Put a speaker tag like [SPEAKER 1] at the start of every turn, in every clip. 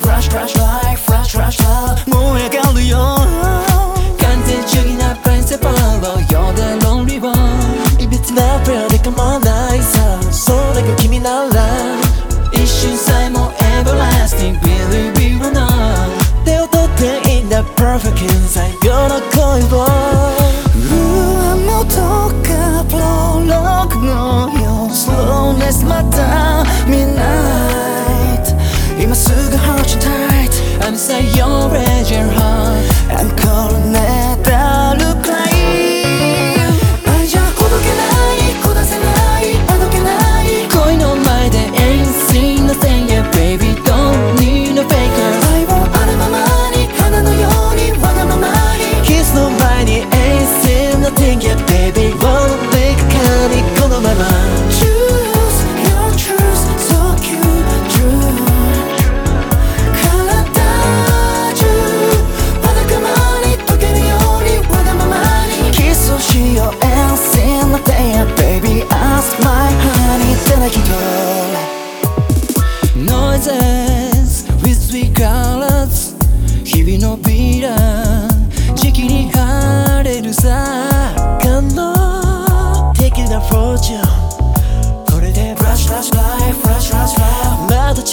[SPEAKER 1] Brush, brush, life, fresh, fresh, love, 燃えがるよ。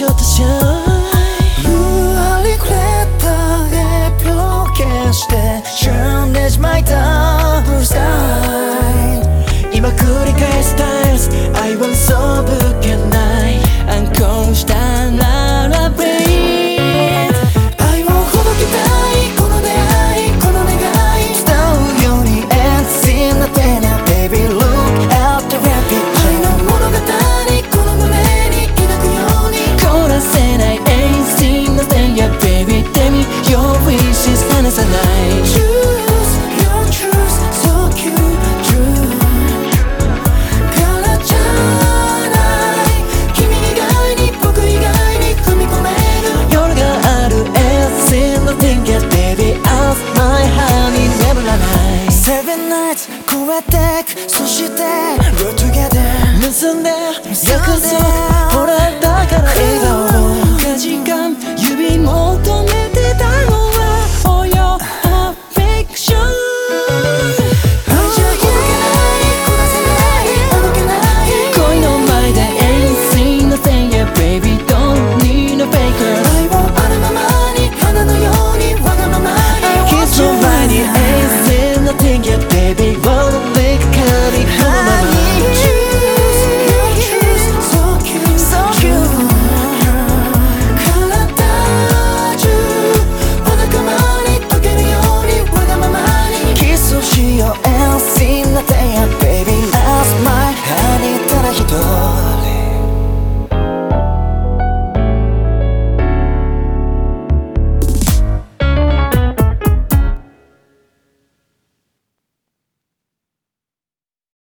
[SPEAKER 2] 的线
[SPEAKER 1] sweat that, sushi that, we're together,
[SPEAKER 2] listen there,